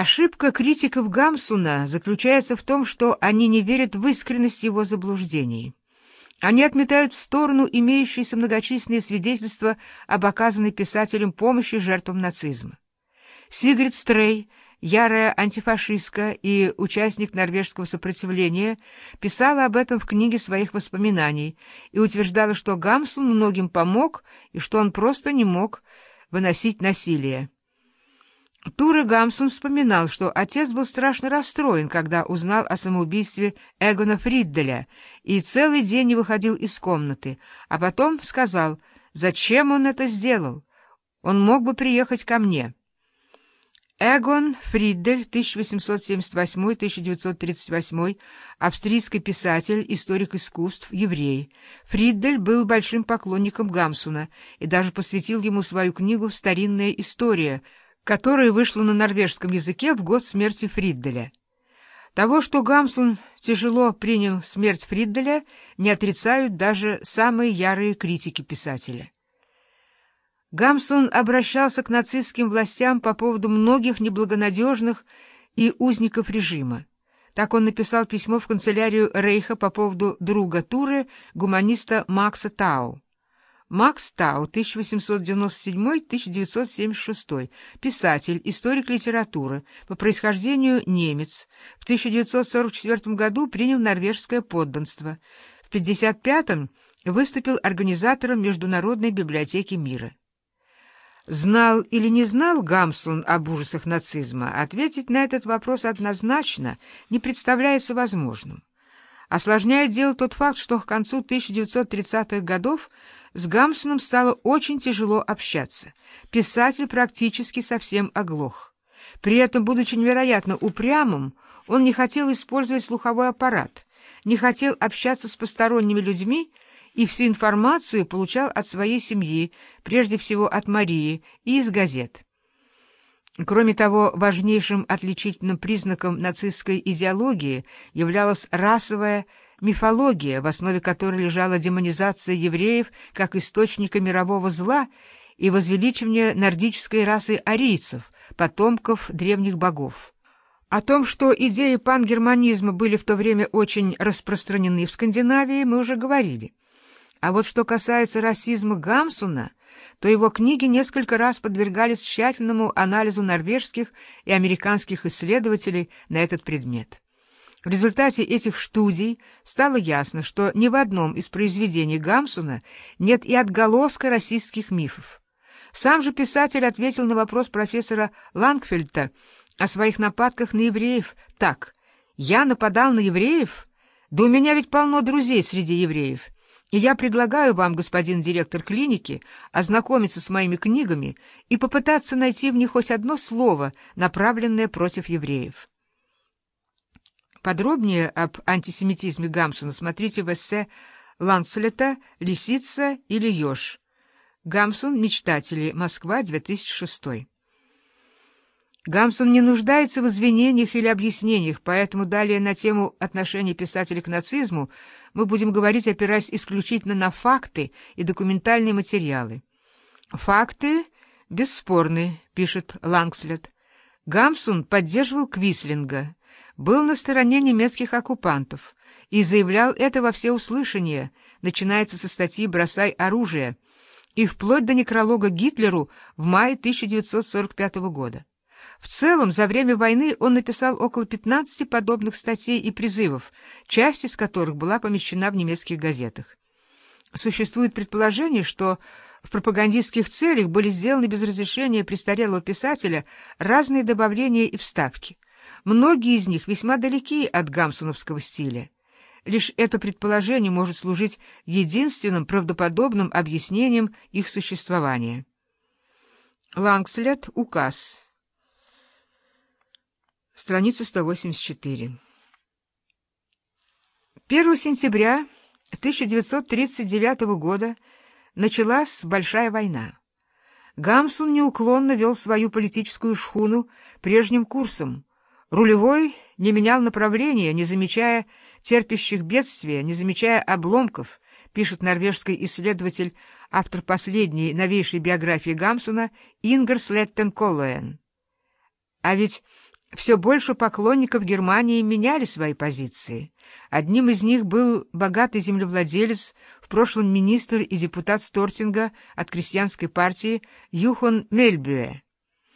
Ошибка критиков Гамсуна заключается в том, что они не верят в искренность его заблуждений. Они отметают в сторону имеющиеся многочисленные свидетельства об оказанной писателем помощи жертвам нацизма. Сигрид Стрей, ярая антифашистка и участник норвежского сопротивления, писала об этом в книге своих воспоминаний и утверждала, что Гамсун многим помог и что он просто не мог выносить насилие. Туре Гамсун вспоминал, что отец был страшно расстроен, когда узнал о самоубийстве Эгона Фридделя, и целый день не выходил из комнаты, а потом сказал, зачем он это сделал. Он мог бы приехать ко мне. Эгон Фриддель, 1878-1938, австрийский писатель, историк искусств, еврей. Фриддель был большим поклонником Гамсуна и даже посвятил ему свою книгу «Старинная история», которая вышла на норвежском языке в год смерти Фридделя. Того, что Гамсун тяжело принял смерть Фридделя, не отрицают даже самые ярые критики писателя. Гамсун обращался к нацистским властям по поводу многих неблагонадежных и узников режима. Так он написал письмо в канцелярию Рейха по поводу друга Туры, гуманиста Макса Тау. Макс Тау, 1897-1976, писатель, историк литературы, по происхождению немец. В 1944 году принял норвежское подданство. В 1955 выступил организатором Международной библиотеки мира. Знал или не знал Гамсун об ужасах нацизма, ответить на этот вопрос однозначно не представляется возможным. Осложняет дело тот факт, что к концу 1930-х годов с Гамсуном стало очень тяжело общаться. Писатель практически совсем оглох. При этом, будучи невероятно упрямым, он не хотел использовать слуховой аппарат, не хотел общаться с посторонними людьми и всю информацию получал от своей семьи, прежде всего от Марии, и из газет. Кроме того, важнейшим отличительным признаком нацистской идеологии являлась расовая мифология, в основе которой лежала демонизация евреев как источника мирового зла и возвеличивание нордической расы арийцев, потомков древних богов. О том, что идеи пангерманизма были в то время очень распространены в Скандинавии, мы уже говорили. А вот что касается расизма Гамсуна, то его книги несколько раз подвергались тщательному анализу норвежских и американских исследователей на этот предмет. В результате этих студий стало ясно, что ни в одном из произведений Гамсуна нет и отголоска российских мифов. Сам же писатель ответил на вопрос профессора Лангфельта о своих нападках на евреев так. «Я нападал на евреев? Да у меня ведь полно друзей среди евреев». И я предлагаю вам, господин директор клиники, ознакомиться с моими книгами и попытаться найти в них хоть одно слово, направленное против евреев. Подробнее об антисемитизме Гамсуна смотрите в эссе Ланцелета «Лисица или еж». Гамсун «Мечтатели. Москва. 2006». Гамсун не нуждается в извинениях или объяснениях, поэтому далее на тему отношения писателя к нацизму мы будем говорить, опираясь исключительно на факты и документальные материалы. «Факты бесспорны», — пишет Лангслет. Гамсун поддерживал Квислинга был на стороне немецких оккупантов и заявлял это во всеуслышание, начинается со статьи «Бросай оружие» и вплоть до некролога Гитлеру в мае 1945 года. В целом, за время войны он написал около 15 подобных статей и призывов, часть из которых была помещена в немецких газетах. Существует предположение, что в пропагандистских целях были сделаны без разрешения престарелого писателя разные добавления и вставки. Многие из них весьма далеки от гамсоновского стиля. Лишь это предположение может служить единственным правдоподобным объяснением их существования. Лангслет, указ. Страница 184. 1 сентября 1939 года началась Большая война. Гамсун неуклонно вел свою политическую шхуну прежним курсом, Рулевой не менял направления, не замечая терпящих бедствия, не замечая обломков, пишет норвежский исследователь, автор последней новейшей биографии Гамсуна Ингер Слеттен Коллоен. А ведь все больше поклонников Германии меняли свои позиции. Одним из них был богатый землевладелец, в прошлом министр и депутат Стортинга от крестьянской партии Юхан Мельбюэ.